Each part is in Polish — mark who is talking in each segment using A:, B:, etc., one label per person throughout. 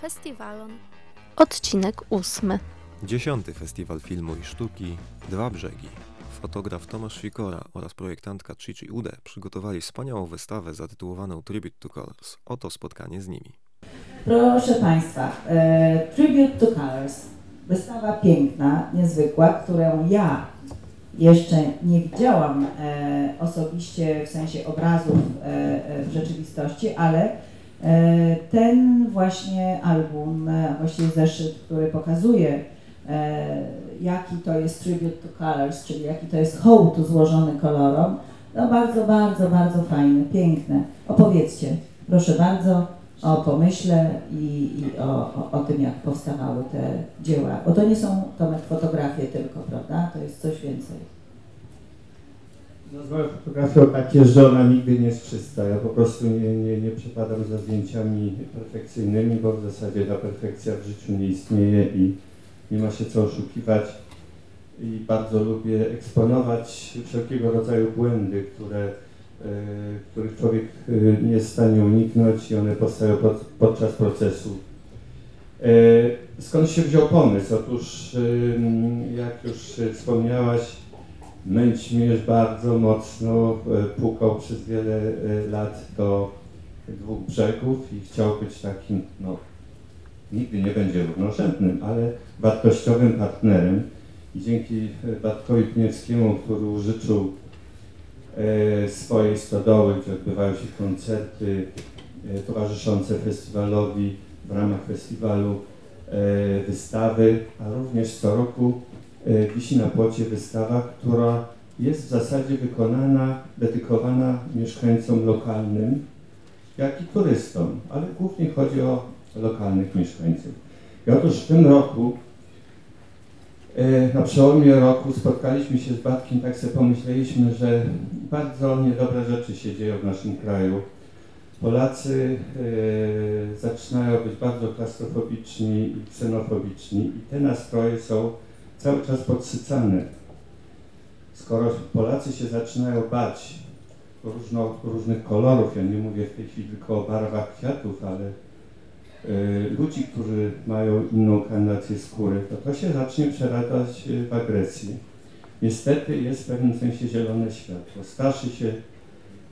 A: Festiwalon.
B: Odcinek ósmy.
C: Dziesiąty Festiwal Filmu i Sztuki Dwa Brzegi. Fotograf Tomasz Fikora oraz projektantka Chichi Ude przygotowali wspaniałą wystawę zatytułowaną Tribute to Colors. Oto spotkanie z nimi.
D: Proszę Państwa, e, Tribute to Colors. Wystawa piękna, niezwykła, którą ja jeszcze nie widziałam e, osobiście w sensie obrazów e, e, w rzeczywistości, ale ten właśnie album, e, właściwie zeszyt, który pokazuje e, jaki to jest Tribute to Colors, czyli jaki to jest hołd złożony kolorom, no bardzo, bardzo, bardzo fajny, piękne. Opowiedzcie, proszę bardzo, o pomyśle i, i o, o, o tym, jak powstawały te dzieła. Bo to nie są Tomek fotografie tylko, prawda? To jest coś więcej.
E: Nazwałem fotografią takie, że ona nigdy nie jest czysta. Ja po prostu nie, nie, nie przepadam za zdjęciami perfekcyjnymi, bo w zasadzie ta perfekcja w życiu nie istnieje i nie ma się co oszukiwać. I bardzo lubię eksponować wszelkiego rodzaju błędy, które, e, których człowiek e, nie jest w stanie uniknąć i one powstają pod, podczas procesu. E, Skąd się wziął pomysł? Otóż, jak już wspomniałaś, Męćmierz bardzo mocno e, pukał przez wiele e, lat do dwóch brzegów i chciał być takim, no, nigdy nie będzie równorzędnym, ale wartościowym partnerem. I dzięki e, Bartkowi Pniewskiemu, który użyczył swojej stodoły, gdzie odbywają się koncerty towarzyszące festiwalowi w ramach festiwalu, wystawy, a również co roku wisi na płocie wystawa, która jest w zasadzie wykonana, dedykowana mieszkańcom lokalnym, jak i turystom, ale głównie chodzi o lokalnych mieszkańców. I otóż w tym roku, e, na przełomie roku spotkaliśmy się z Batkiem, tak sobie pomyśleliśmy, że bardzo niedobre rzeczy się dzieją w naszym kraju. Polacy e, zaczynają być bardzo klaustrofobiczni i ksenofobiczni i te nastroje są cały czas podsycane. Skoro Polacy się zaczynają bać różno, różnych kolorów, ja nie mówię w tej chwili tylko o barwach kwiatów, ale e, ludzi, którzy mają inną karnację skóry, to to się zacznie przerabiać e, w agresję. Niestety jest w pewnym sensie zielone światło. Starszy się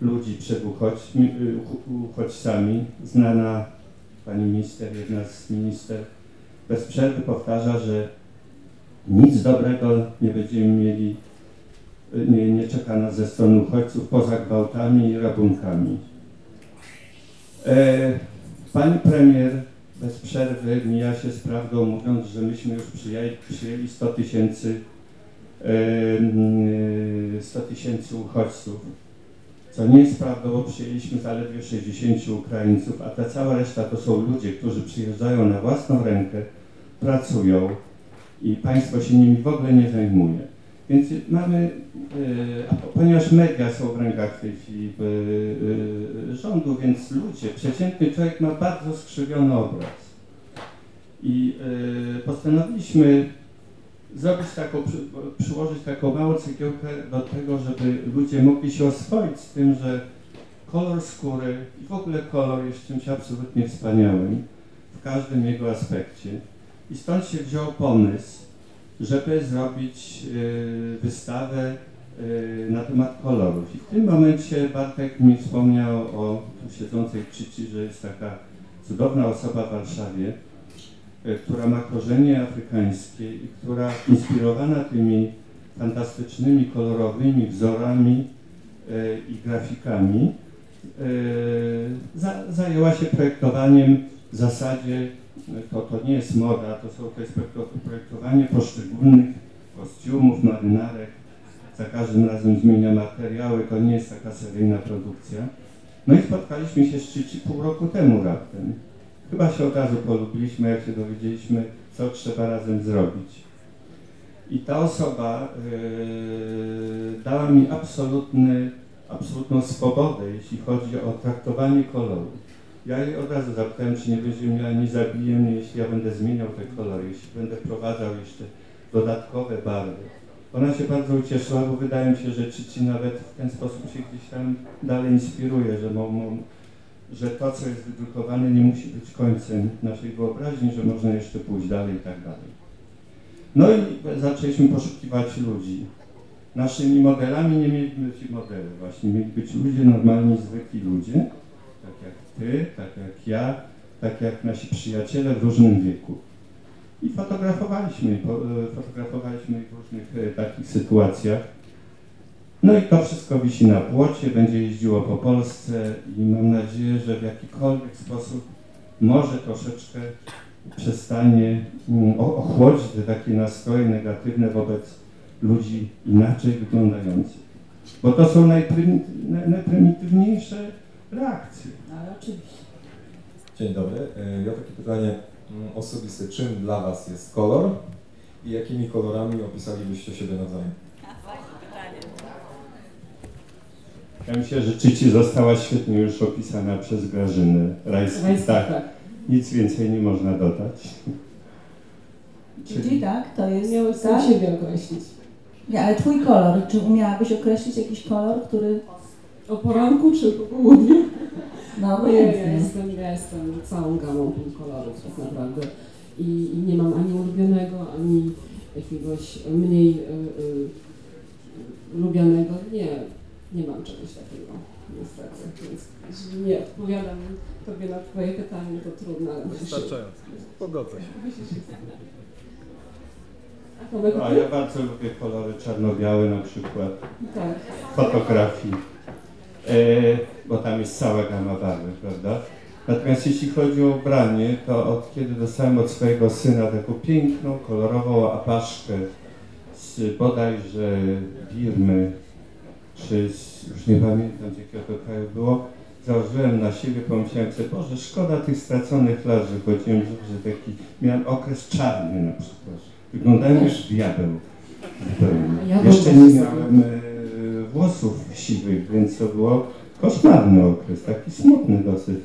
E: ludzi przed uchodźmi, y, uch- uchodźcami. Znana pani minister, jedna z minister, bez przerwy powtarza, że nic dobrego nie będziemy mieli, y, nie, nie czeka nas ze strony uchodźców poza gwałtami i rabunkami. E, pani premier bez przerwy mija się z prawdą, mówiąc, że myśmy już przyjęli, przyjęli 100 tysięcy e, mm, 100 tysięcy uchodźców co nie jest prawdą, bo przyjęliśmy zaledwie 60 Ukraińców, a ta cała reszta to są ludzie, którzy przyjeżdżają na własną rękę, pracują i państwo się nimi w ogóle nie zajmuje. Więc mamy, e, ponieważ media są w rękach w tej chwili e, e, rządu, więc ludzie, przeciętny człowiek ma bardzo skrzywiony obraz. I postanowiliśmy zrobić taką, przy, przyłożyć taką małą cegiełkę do tego, żeby ludzie mogli się oswoić z tym, że kolor skóry i w ogóle kolor jest czymś absolutnie wspaniałym w każdym jego aspekcie. I stąd się wziął pomysł, żeby zrobić y, wystawę y, na temat kolorów. I w tym momencie Bartek mi wspomniał o tu siedzącej Cici, że jest taka cudowna osoba w Warszawie, e, która ma korzenie afrykańskie i która inspirowana tymi fantastycznymi, kolorowymi wzorami e, i grafikami e, za, zajęła się projektowaniem w zasadzie, to, to nie jest moda, to, są, to jest projekto- projektowanie poszczególnych kostiumów, marynarek, za każdym razem zmienia materiały, to nie jest taka seryjna produkcja. No i spotkaliśmy się z Cici pół roku temu raptem. Chyba się od razu polubiliśmy, jak się dowiedzieliśmy, co trzeba razem zrobić. I ta osoba yy, dała mi absolutny, absolutną swobodę, jeśli chodzi o traktowanie koloru. Ja jej od razu zapytałem, czy nie będzie miała, nie zabije mnie, jeśli ja będę zmieniał te kolory, jeśli będę wprowadzał jeszcze dodatkowe barwy. Ona się bardzo ucieszyła, bo wydaje mi się, że Cici nawet w ten sposób się gdzieś tam dalej inspiruje, że mo, mo, że to, co jest wydrukowane, nie musi być końcem naszej wyobraźni, że można jeszcze pójść dalej i tak dalej. No i zaczęliśmy poszukiwać ludzi. Naszymi modelami nie mieli być modele, właśnie mieli być ludzie, normalni, zwykli ludzie, tak jak ty, tak jak ja, tak jak nasi przyjaciele w różnym wieku. I fotografowaliśmy, e, fotografowaliśmy w różnych e, takich sytuacjach. No i to wszystko wisi na płocie, będzie jeździło po Polsce i mam nadzieję, że w jakikolwiek sposób może troszeczkę przestanie mm, ochłodzić te takie nastroje negatywne wobec ludzi inaczej wyglądających. Bo to są najprymi- naj- najprymitywniejsze reakcje.
D: No, ale oczywiście.
A: Dzień dobry. E, Ja takie pytanie mm, osobiste. Czym dla Was jest kolor i jakimi kolorami opisalibyście siebie nawzajem?
E: Ja myślę, że Czyci została świetnie już opisana przez Grażynę Rajską. Tak, nic więcej nie można dodać.
D: Czyli tak, to jest...
F: Miałeś sam
D: tak?
F: siebie określić.
D: Nie, ale twój kolor, czy umiałabyś określić jakiś kolor, który...
F: O poranku czy po południu?
D: No,
F: Nie, ja jestem, ja jestem całą gamą tych kolorów tak naprawdę. I, I nie mam ani ulubionego, ani jakiegoś mniej y, y, lubianego. Nie, nie mam czegoś takiego niestety. Więc jeśli nie odpowiadam Tobie na Twoje pytanie, to trudno, ale.
A: Wystarczająco. Pogodzę się.
F: A
E: ja bardzo lubię kolory czarno-białe na przykład
F: tak.
E: fotografii, bo tam jest cała gama barwy, prawda? Natomiast jeśli chodzi o ubranie, to od kiedy dostałem od swojego syna taką piękną, kolorową apaszkę z bodajże Birmy, czy z, już nie pamiętam z jakiego to kraju było, założyłem na siebie, pomyślałem sobie, Boże, szkoda tych straconych lat, że chodziłem, że, taki, miałem okres czarny na przykład. Wyglądałem jak diabeł. Jeszcze nie miałem e, włosów siwych, więc to było koszmarny okres, taki smutny dosyć.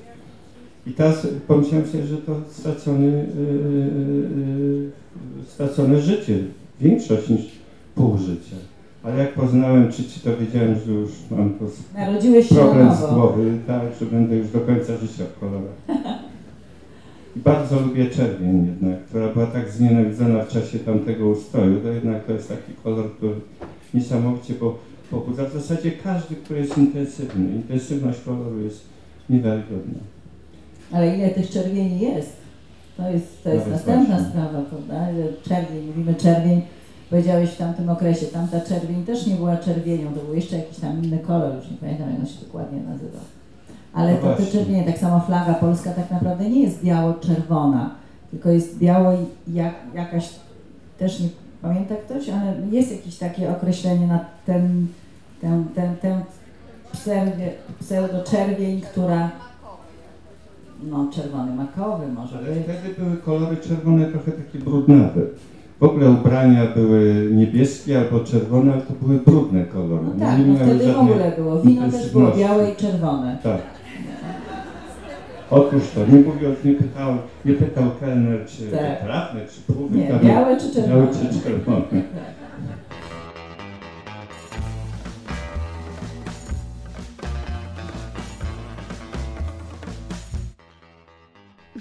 E: I teraz pomyślałem sobie, że to stracony, e, e, stracone życie, większość niż pół życia. Ale jak poznałem Czyci, to wiedziałem, że już mam to
D: Narodziłeś się
E: problem
D: na
E: z głowy, tak, że będę już do końca życia w kolorach. I bardzo lubię czerwień jednak, która była tak znienawidzona w czasie tamtego ustroju. To jednak to jest taki kolor, który niesamowicie po, pobudza. W zasadzie każdy, który jest intensywny. Intensywność koloru jest niewiarygodna.
D: Ale ile tych czerwieni jest? To jest, to jest
E: Nawet
D: następna
E: właśnie.
D: sprawa, prawda? Czerwień, mówimy czerwień, powiedziałeś w tamtym okresie, tamta czerwień też nie była czerwienią, to był jeszcze jakiś tam inny kolor, już nie pamiętam jak on się dokładnie nazywa. Ale
E: No
D: to czerwienie, tak samo flaga polska tak naprawdę nie jest biało-czerwona, tylko jest biało i jak, jakaś, też nie pamięta ktoś, ale jest jakieś takie określenie na ten, ten, ten, ten pseudo- pseudo-czerwień, która no czerwony makowy może
E: Ale
D: być.
E: wtedy były kolory czerwone trochę takie brudnawe. W ogóle ubrania były niebieskie albo czerwone, ale to były brudne kolory.
D: No tak, no
E: miały
D: wtedy w
E: żadnej
D: ogóle było. Wino też było
E: intensywności.
D: białe i czerwone.
E: Tak. Otóż to, nie mówiąc, nie pytał, nie pytał kelner, czy
D: Tak.
E: poprawne, czy próby.
D: Nie, białe czy czerwone?
E: Białe czy czerwone.